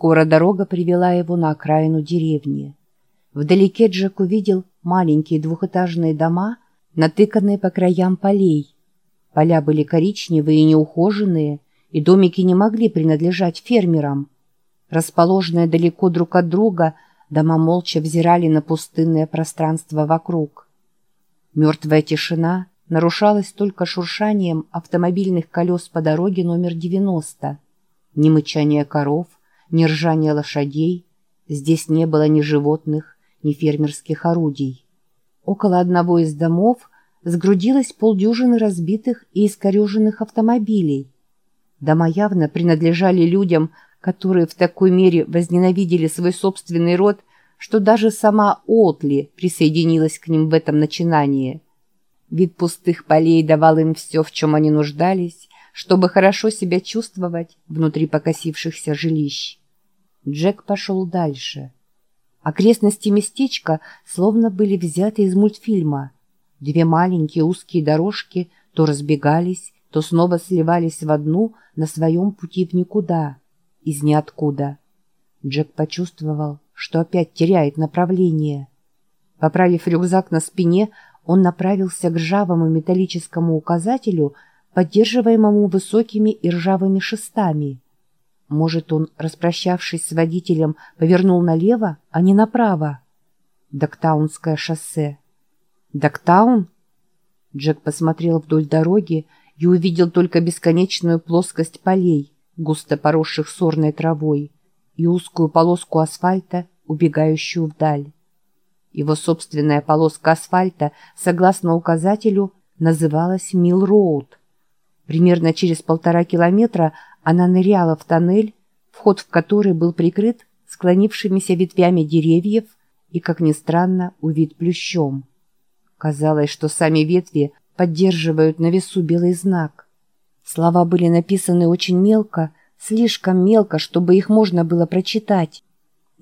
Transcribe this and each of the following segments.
Скоро дорога привела его на окраину деревни. Вдалеке Джек увидел маленькие двухэтажные дома, натыканные по краям полей. Поля были коричневые и неухоженные, и домики не могли принадлежать фермерам. Расположенные далеко друг от друга, дома молча взирали на пустынное пространство вокруг. Мертвая тишина нарушалась только шуршанием автомобильных колес по дороге номер 90. Ни мычания коров, ни ржания лошадей. Здесь не было ни животных, ни фермерских орудий. Около одного из домов сгрудилось полдюжины разбитых и искореженных автомобилей. Дома явно принадлежали людям, которые в такой мере возненавидели свой собственный род, что даже сама Отли присоединилась к ним в этом начинании. Вид пустых полей давал им все, в чем они нуждались, чтобы хорошо себя чувствовать внутри покосившихся жилищ. Джек пошел дальше. Окрестности местечка словно были взяты из мультфильма. Две маленькие узкие дорожки то разбегались, то снова сливались в одну на своем пути в никуда, из ниоткуда. Джек почувствовал, что опять теряет направление. Поправив рюкзак на спине, он направился к ржавому металлическому указателю, поддерживаемому высокими и ржавыми шестами. Может, он, распрощавшись с водителем, повернул налево, а не направо? Доктаунское шоссе. Доктаун? Джек посмотрел вдоль дороги и увидел только бесконечную плоскость полей, густо поросших сорной травой, и узкую полоску асфальта, убегающую вдаль. Его собственная полоска асфальта, согласно указателю, называлась Милл Роуд. Примерно через полтора километра она ныряла в тоннель, вход в который был прикрыт склонившимися ветвями деревьев и, как ни странно, увид плющом. Казалось, что сами ветви поддерживают на весу белый знак. Слова были написаны очень мелко, слишком мелко, чтобы их можно было прочитать.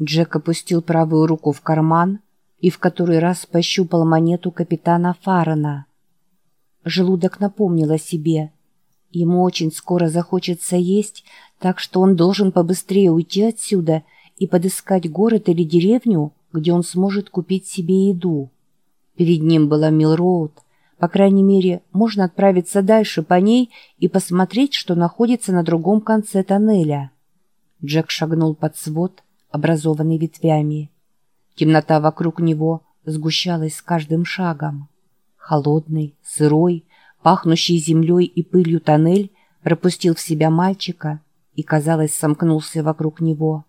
Джек опустил правую руку в карман и в который раз пощупал монету капитана Фарана. Желудок напомнил о себе. Ему очень скоро захочется есть, так что он должен побыстрее уйти отсюда и подыскать город или деревню, где он сможет купить себе еду. Перед ним была Милроуд. По крайней мере, можно отправиться дальше по ней и посмотреть, что находится на другом конце тоннеля. Джек шагнул под свод, образованный ветвями. Темнота вокруг него сгущалась с каждым шагом. Холодный, сырой, пахнущий землей и пылью тоннель пропустил в себя мальчика и, казалось, сомкнулся вокруг него.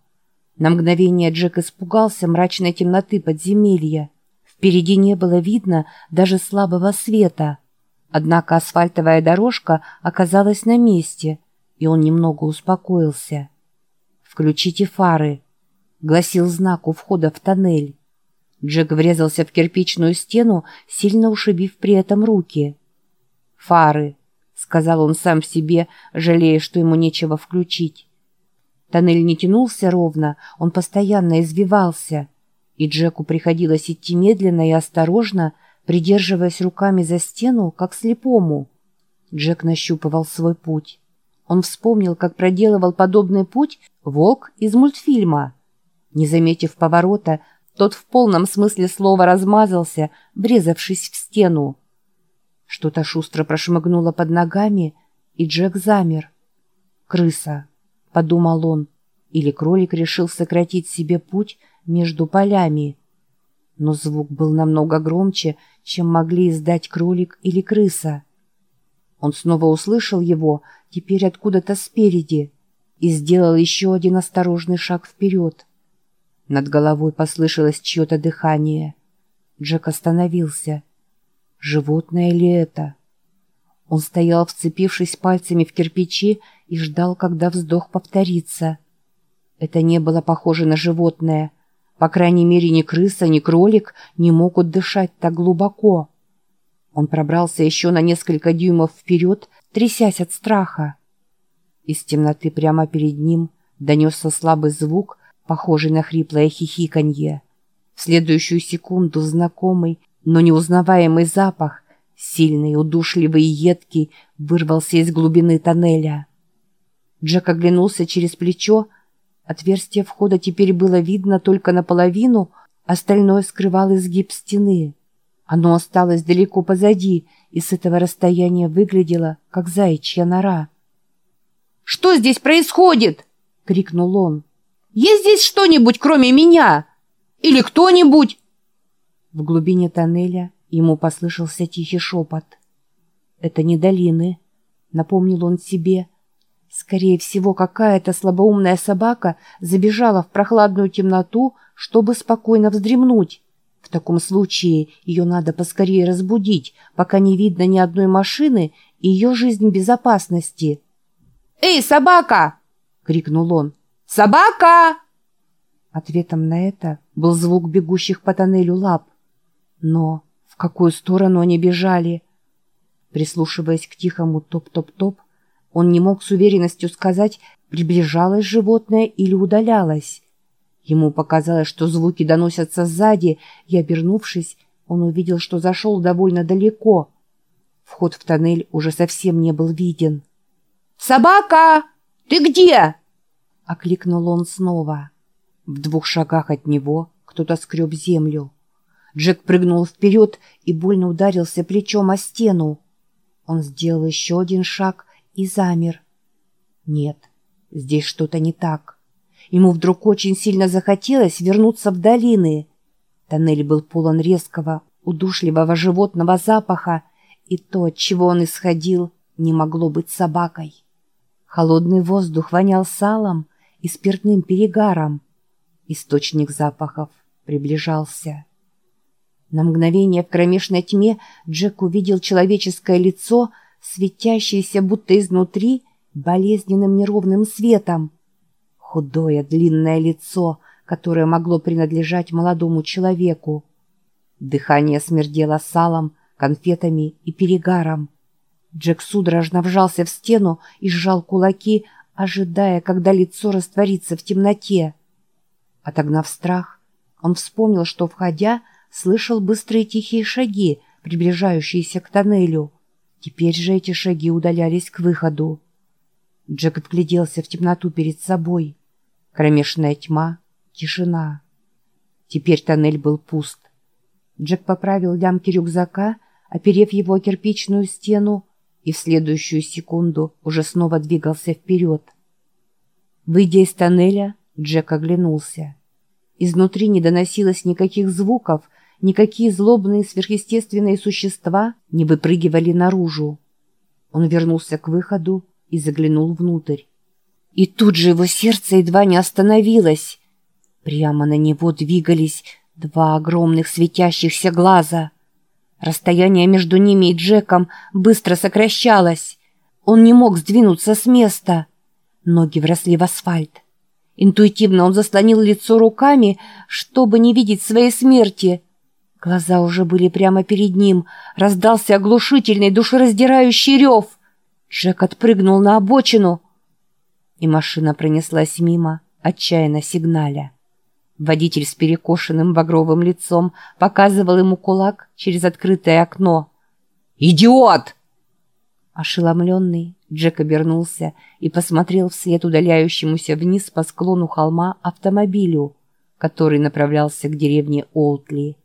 На мгновение Джек испугался мрачной темноты подземелья. Впереди не было видно даже слабого света. Однако асфальтовая дорожка оказалась на месте, и он немного успокоился. «Включите фары», — гласил знак у входа в тоннель. Джек врезался в кирпичную стену, сильно ушибив при этом руки. «Фары», — сказал он сам себе, жалея, что ему нечего включить. Тоннель не тянулся ровно, он постоянно извивался, и Джеку приходилось идти медленно и осторожно, придерживаясь руками за стену, как слепому. Джек нащупывал свой путь. Он вспомнил, как проделывал подобный путь волк из мультфильма. Не заметив поворота, тот в полном смысле слова размазался, врезавшись в стену. Что-то шустро прошмыгнуло под ногами, и Джек замер. «Крыса», — подумал он, или кролик решил сократить себе путь между полями. Но звук был намного громче, чем могли издать кролик или крыса. Он снова услышал его, теперь откуда-то спереди, и сделал еще один осторожный шаг вперед. Над головой послышалось чье-то дыхание. Джек остановился — Животное ли это? Он стоял, вцепившись пальцами в кирпичи, и ждал, когда вздох повторится. Это не было похоже на животное. По крайней мере, ни крыса, ни кролик не могут дышать так глубоко. Он пробрался еще на несколько дюймов вперед, трясясь от страха. Из темноты прямо перед ним донесся слабый звук, похожий на хриплое хихиканье. В следующую секунду знакомый, но неузнаваемый запах, сильный, удушливый и едкий, вырвался из глубины тоннеля. Джек оглянулся через плечо. Отверстие входа теперь было видно только наполовину, остальное скрывал изгиб стены. Оно осталось далеко позади, и с этого расстояния выглядело, как заячья нора. «Что здесь происходит?» — крикнул он. «Есть здесь что-нибудь, кроме меня? Или кто-нибудь?» В глубине тоннеля ему послышался тихий шепот. «Это не долины», — напомнил он себе, — Скорее всего, какая-то слабоумная собака забежала в прохладную темноту, чтобы спокойно вздремнуть. В таком случае ее надо поскорее разбудить, пока не видно ни одной машины и ее жизнь безопасности. «Эй, собака!» — крикнул он. «Собака!» Ответом на это был звук бегущих по тоннелю лап. Но в какую сторону они бежали? Прислушиваясь к тихому топ-топ-топ, он не мог с уверенностью сказать, приближалось животное или удалялось. Ему показалось, что звуки доносятся сзади, и, обернувшись, он увидел, что зашел довольно далеко. Вход в тоннель уже совсем не был виден. «Собака! Ты где?» — окликнул он снова. В двух шагах от него кто-то скреб землю. Джек прыгнул вперед и больно ударился плечом о стену. Он сделал еще один шаг и замер. Нет, здесь что-то не так. Ему вдруг очень сильно захотелось вернуться в долины. Тоннель был полон резкого, удушливого животного запаха, и то, от чего он исходил, не могло быть собакой. Холодный воздух вонял салом и спиртным перегаром. Источник запахов приближался. На мгновение в кромешной тьме Джек увидел человеческое лицо — светящееся будто изнутри болезненным неровным светом. Худое длинное лицо, которое могло принадлежать молодому человеку. Дыхание смердело салом, конфетами и перегаром. Джек судорожно вжался в стену и сжал кулаки, ожидая, когда лицо растворится в темноте. Отогнав страх, он вспомнил, что, входя, слышал быстрые тихие шаги, приближающиеся к тоннелю. Теперь же эти шаги удалялись к выходу. Джек вгляделся в темноту перед собой. Кромешная тьма, тишина. Теперь тоннель был пуст. Джек поправил лямки рюкзака, оперев его о кирпичную стену, и в следующую секунду уже снова двигался вперед. Выйдя из тоннеля, Джек оглянулся. Изнутри не доносилось никаких звуков, никакие злобные сверхъестественные существа не выпрыгивали наружу. Он вернулся к выходу и заглянул внутрь. И тут же его сердце едва не остановилось. Прямо на него двигались два огромных светящихся глаза. Расстояние между ними и Джеком быстро сокращалось. Он не мог сдвинуться с места. Ноги вросли в асфальт. Интуитивно он заслонил лицо руками, чтобы не видеть своей смерти — Глаза уже были прямо перед ним. Раздался оглушительный, душераздирающий рев. Джек отпрыгнул на обочину, и машина пронеслась мимо, отчаянно сигналя. Водитель с перекошенным багровым лицом показывал ему кулак через открытое окно. «Идиот!» Ошеломленный, Джек обернулся и посмотрел вслед удаляющемуся вниз по склону холма автомобилю, который направлялся к деревне Олтли.